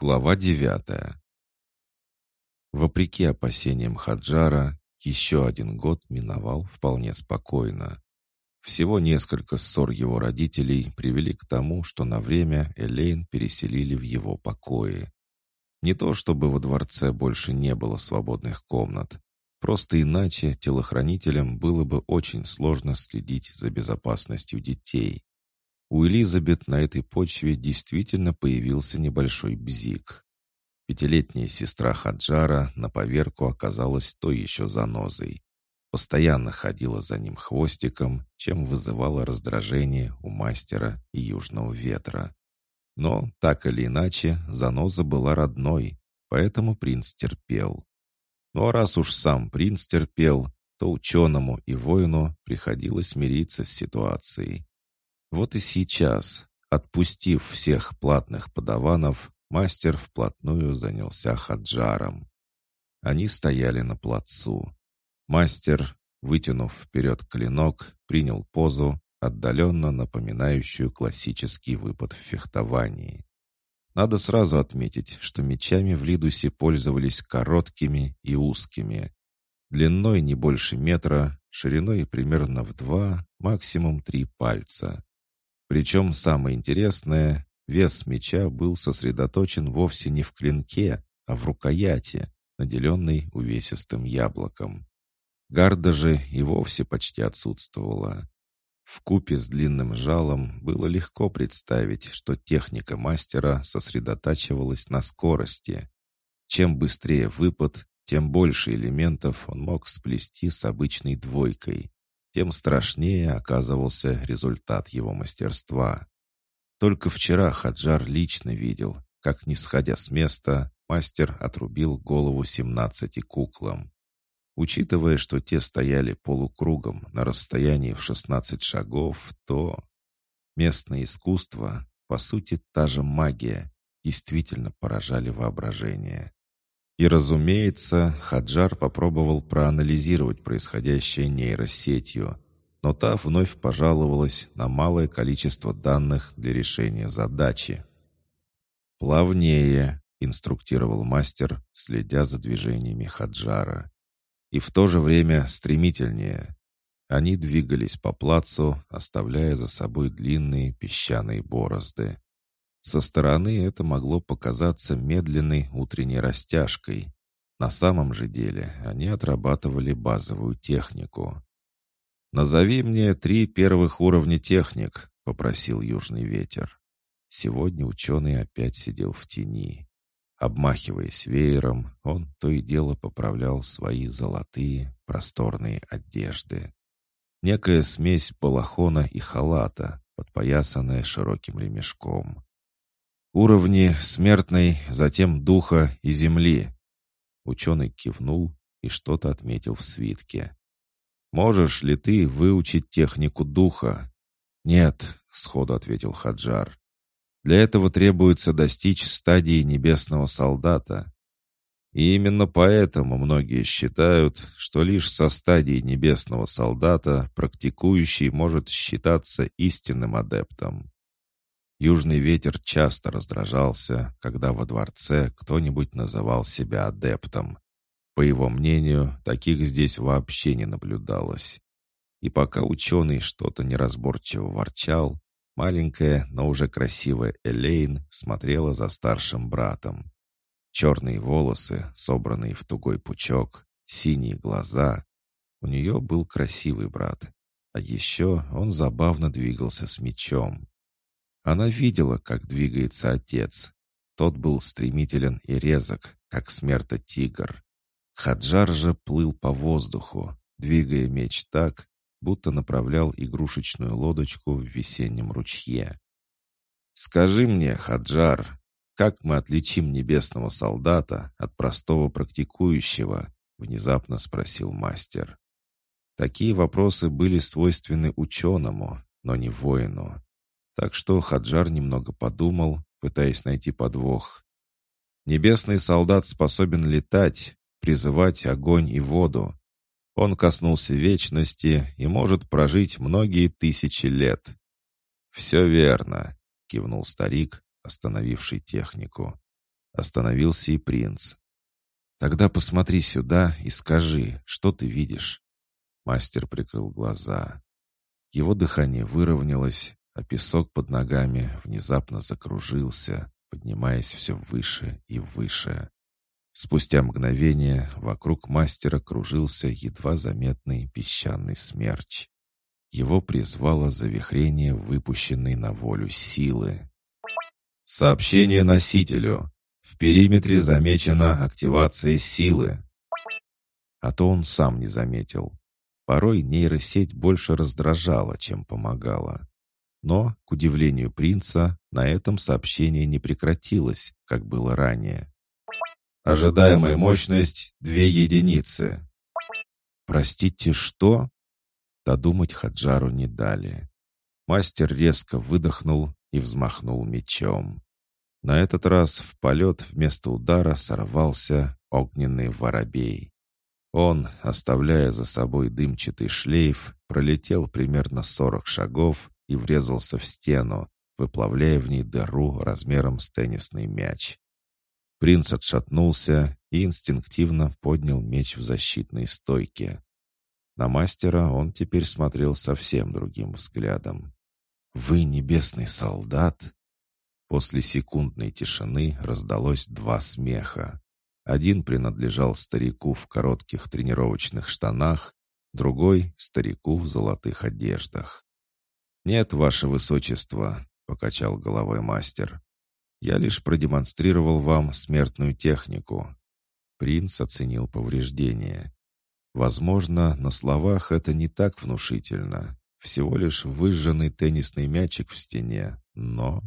Глава девятая. Вопреки опасениям Хаджара, еще один год миновал вполне спокойно. Всего несколько ссор его родителей привели к тому, что на время Элейн переселили в его покои. Не то чтобы во дворце больше не было свободных комнат, просто иначе телохранителям было бы очень сложно следить за безопасностью детей. У Элизабет на этой почве действительно появился небольшой бзик. Пятилетняя сестра Хаджара на поверку оказалась той еще занозой. Постоянно ходила за ним хвостиком, чем вызывала раздражение у мастера и южного ветра. Но, так или иначе, заноза была родной, поэтому принц терпел. Ну а раз уж сам принц терпел, то ученому и воину приходилось мириться с ситуацией. Вот и сейчас, отпустив всех платных подаванов, мастер вплотную занялся хаджаром. Они стояли на плацу. Мастер, вытянув вперед клинок, принял позу, отдаленно напоминающую классический выпад в фехтовании. Надо сразу отметить, что мечами в Лидусе пользовались короткими и узкими. Длиной не больше метра, шириной примерно в два, максимум три пальца. Причем самое интересное, вес меча был сосредоточен вовсе не в клинке, а в рукояти, наделенной увесистым яблоком. Гарда же и вовсе почти отсутствовала. В купе с длинным жалом было легко представить, что техника мастера сосредотачивалась на скорости. Чем быстрее выпад, тем больше элементов он мог сплести с обычной двойкой тем страшнее оказывался результат его мастерства. Только вчера Хаджар лично видел, как, не сходя с места, мастер отрубил голову семнадцати куклам. Учитывая, что те стояли полукругом на расстоянии в шестнадцать шагов, то местное искусство, по сути, та же магия, действительно поражали воображение. И, разумеется, Хаджар попробовал проанализировать происходящее нейросетью, но та вновь пожаловалась на малое количество данных для решения задачи. «Плавнее», — инструктировал мастер, следя за движениями Хаджара. «И в то же время стремительнее». Они двигались по плацу, оставляя за собой длинные песчаные борозды. Со стороны это могло показаться медленной утренней растяжкой. На самом же деле они отрабатывали базовую технику. «Назови мне три первых уровня техник», — попросил Южный ветер. Сегодня ученый опять сидел в тени. Обмахиваясь веером, он то и дело поправлял свои золотые просторные одежды. Некая смесь балахона и халата, подпоясанная широким ремешком. Уровни смертной, затем духа и земли. Ученый кивнул и что-то отметил в свитке. «Можешь ли ты выучить технику духа?» «Нет», — сходу ответил Хаджар. «Для этого требуется достичь стадии небесного солдата. И именно поэтому многие считают, что лишь со стадии небесного солдата практикующий может считаться истинным адептом. Южный ветер часто раздражался, когда во дворце кто-нибудь называл себя адептом. По его мнению, таких здесь вообще не наблюдалось. И пока ученый что-то неразборчиво ворчал, маленькая, но уже красивая Элейн смотрела за старшим братом. Черные волосы, собранные в тугой пучок, синие глаза. У нее был красивый брат. А еще он забавно двигался с мечом. Она видела, как двигается отец. Тот был стремителен и резок, как смерта тигр. Хаджар же плыл по воздуху, двигая меч так, будто направлял игрушечную лодочку в весеннем ручье. «Скажи мне, Хаджар, как мы отличим небесного солдата от простого практикующего?» — внезапно спросил мастер. Такие вопросы были свойственны ученому, но не воину. Так что Хаджар немного подумал, пытаясь найти подвох. Небесный солдат способен летать, призывать огонь и воду. Он коснулся вечности и может прожить многие тысячи лет. «Все верно», — кивнул старик, остановивший технику. Остановился и принц. «Тогда посмотри сюда и скажи, что ты видишь?» Мастер прикрыл глаза. Его дыхание выровнялось, а песок под ногами внезапно закружился, поднимаясь все выше и выше. Спустя мгновение вокруг мастера кружился едва заметный песчаный смерч. Его призвало завихрение выпущенной на волю силы. Сообщение носителю. В периметре замечена активация силы. А то он сам не заметил. Порой нейросеть больше раздражала, чем помогала. Но, к удивлению принца, на этом сообщение не прекратилось, как было ранее. Ожидаемая мощность — две единицы. «Простите, что?» Додумать Хаджару не дали. Мастер резко выдохнул и взмахнул мечом. На этот раз в полет вместо удара сорвался огненный воробей. Он, оставляя за собой дымчатый шлейф, пролетел примерно сорок шагов и врезался в стену, выплавляя в ней дыру размером с теннисный мяч. Принц отшатнулся и инстинктивно поднял меч в защитной стойке. На мастера он теперь смотрел совсем другим взглядом. «Вы небесный солдат?» После секундной тишины раздалось два смеха. Один принадлежал старику в коротких тренировочных штанах, другой — старику в золотых одеждах. «Нет, ваше высочество», — покачал головой мастер. «Я лишь продемонстрировал вам смертную технику». Принц оценил повреждения. Возможно, на словах это не так внушительно. Всего лишь выжженный теннисный мячик в стене, но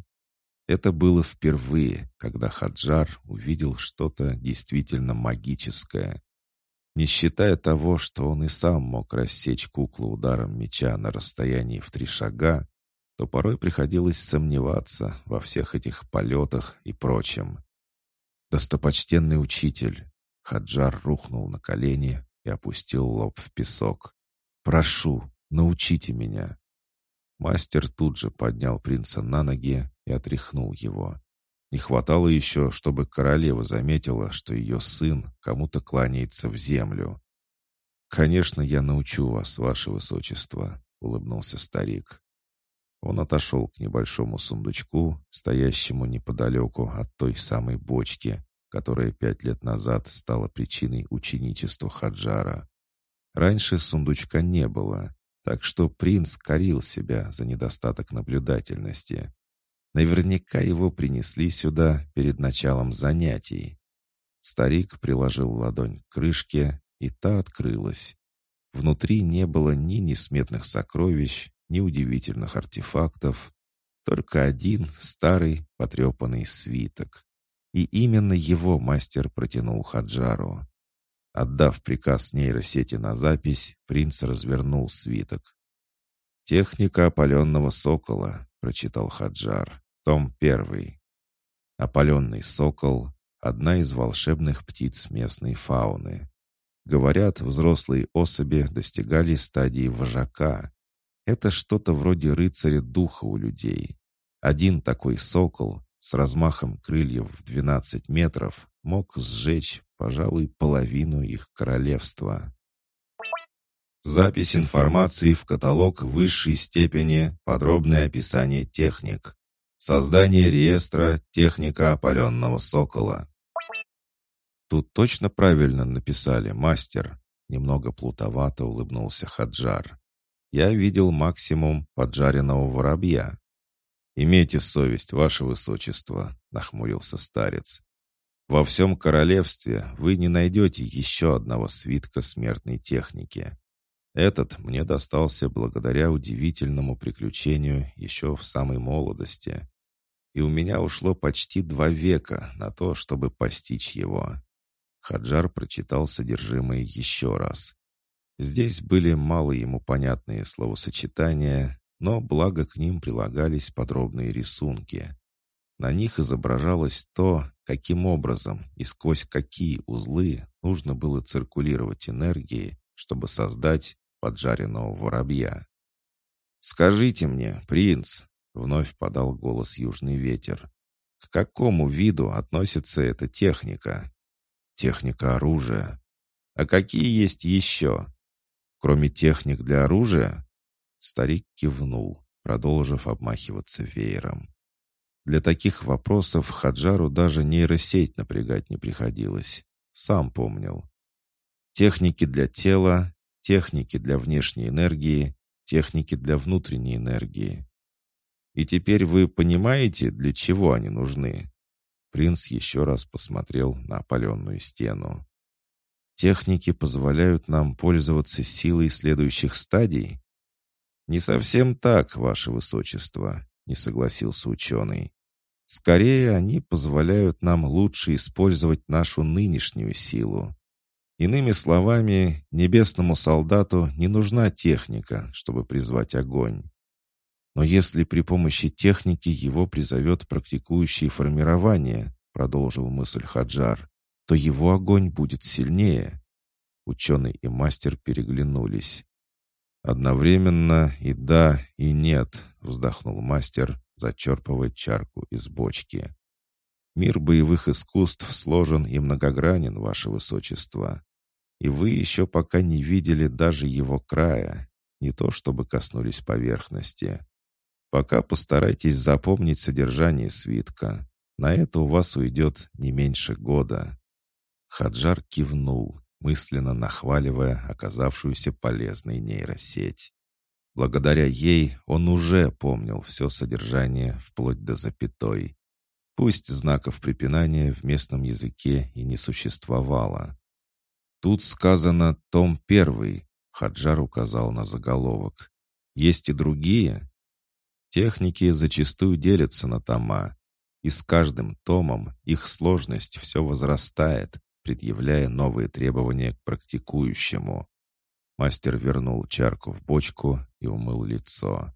это было впервые, когда Хаджар увидел что-то действительно магическое. Не считая того, что он и сам мог рассечь куклу ударом меча на расстоянии в три шага, то порой приходилось сомневаться во всех этих полетах и прочем. «Достопочтенный учитель!» Хаджар рухнул на колени и опустил лоб в песок. «Прошу, научите меня!» Мастер тут же поднял принца на ноги и отряхнул его. Не хватало еще, чтобы королева заметила, что ее сын кому-то кланяется в землю. «Конечно, я научу вас, ваше высочество», — улыбнулся старик. Он отошел к небольшому сундучку, стоящему неподалеку от той самой бочки, которая пять лет назад стала причиной ученичества Хаджара. Раньше сундучка не было, так что принц корил себя за недостаток наблюдательности. Наверняка его принесли сюда перед началом занятий. Старик приложил ладонь к крышке, и та открылась. Внутри не было ни несметных сокровищ, ни удивительных артефактов, только один старый потрепанный свиток. И именно его мастер протянул Хаджару. Отдав приказ нейросети на запись, принц развернул свиток. «Техника опаленного сокола», — прочитал Хаджар. Том первый. Опаленный сокол — одна из волшебных птиц местной фауны. Говорят, взрослые особи достигали стадии вожака. Это что-то вроде рыцаря духа у людей. Один такой сокол с размахом крыльев в 12 метров мог сжечь, пожалуй, половину их королевства. Запись информации в каталог высшей степени, подробное описание техник. Создание реестра техника опаленного сокола. Тут точно правильно написали, мастер. Немного плутовато улыбнулся Хаджар. Я видел максимум поджаренного воробья. «Имейте совесть, ваше высочество», — нахмурился старец. «Во всем королевстве вы не найдете еще одного свитка смертной техники. Этот мне достался благодаря удивительному приключению еще в самой молодости и у меня ушло почти два века на то, чтобы постичь его. Хаджар прочитал содержимое еще раз. Здесь были мало ему понятные словосочетания, но благо к ним прилагались подробные рисунки. На них изображалось то, каким образом и сквозь какие узлы нужно было циркулировать энергии, чтобы создать поджаренного воробья. «Скажите мне, принц», Вновь подал голос южный ветер. К какому виду относится эта техника? Техника оружия. А какие есть еще? Кроме техник для оружия? Старик кивнул, продолжив обмахиваться веером. Для таких вопросов Хаджару даже нейросеть напрягать не приходилось. Сам помнил. Техники для тела, техники для внешней энергии, техники для внутренней энергии. И теперь вы понимаете, для чего они нужны?» Принц еще раз посмотрел на опаленную стену. «Техники позволяют нам пользоваться силой следующих стадий?» «Не совсем так, ваше высочество», — не согласился ученый. «Скорее, они позволяют нам лучше использовать нашу нынешнюю силу. Иными словами, небесному солдату не нужна техника, чтобы призвать огонь. Но если при помощи техники его призовет практикующий формирование, продолжил мысль Хаджар, то его огонь будет сильнее. Ученый и мастер переглянулись. «Одновременно и да, и нет», — вздохнул мастер, зачерпывая чарку из бочки. «Мир боевых искусств сложен и многогранен, ваше высочество. И вы еще пока не видели даже его края, не то чтобы коснулись поверхности. Пока постарайтесь запомнить содержание свитка. На это у вас уйдет не меньше года». Хаджар кивнул, мысленно нахваливая оказавшуюся полезной нейросеть. Благодаря ей он уже помнил все содержание вплоть до запятой. Пусть знаков препинания в местном языке и не существовало. Тут сказано «том первый», — Хаджар указал на заголовок. «Есть и другие?» Техники зачастую делятся на тома, и с каждым томом их сложность все возрастает, предъявляя новые требования к практикующему. Мастер вернул чарку в бочку и умыл лицо.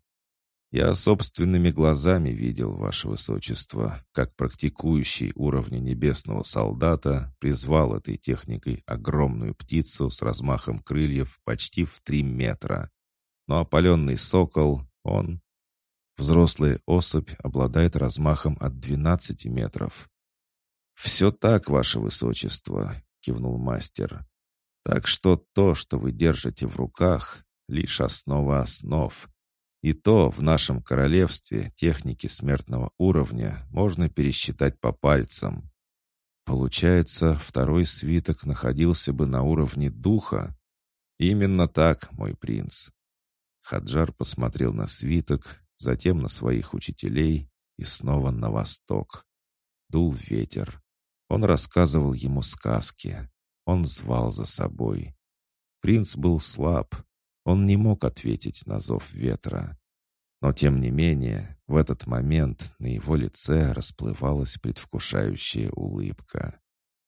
«Я собственными глазами видел, Ваше Высочество, как практикующий уровня небесного солдата призвал этой техникой огромную птицу с размахом крыльев почти в три метра. Но опаленный сокол, он Взрослая особь обладает размахом от 12 метров. «Все так, ваше высочество», — кивнул мастер. «Так что то, что вы держите в руках, лишь основа основ. И то в нашем королевстве техники смертного уровня можно пересчитать по пальцам. Получается, второй свиток находился бы на уровне духа? Именно так, мой принц. Хаджар посмотрел на свиток, затем на своих учителей и снова на восток. Дул ветер. Он рассказывал ему сказки. Он звал за собой. Принц был слаб. Он не мог ответить на зов ветра. Но, тем не менее, в этот момент на его лице расплывалась предвкушающая улыбка.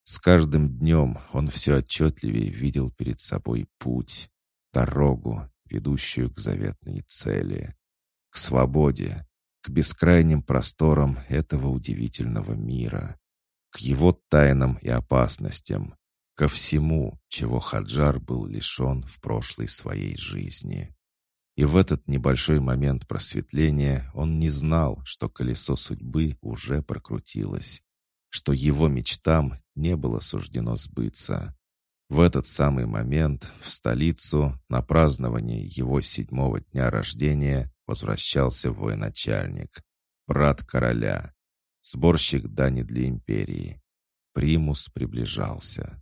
С каждым днем он все отчетливее видел перед собой путь, дорогу, ведущую к заветной цели к свободе, к бескрайним просторам этого удивительного мира, к его тайнам и опасностям, ко всему, чего Хаджар был лишен в прошлой своей жизни. И в этот небольшой момент просветления он не знал, что колесо судьбы уже прокрутилось, что его мечтам не было суждено сбыться. В этот самый момент в столицу на празднование его седьмого дня рождения возвращался военачальник, брат короля, сборщик дани для империи. Примус приближался.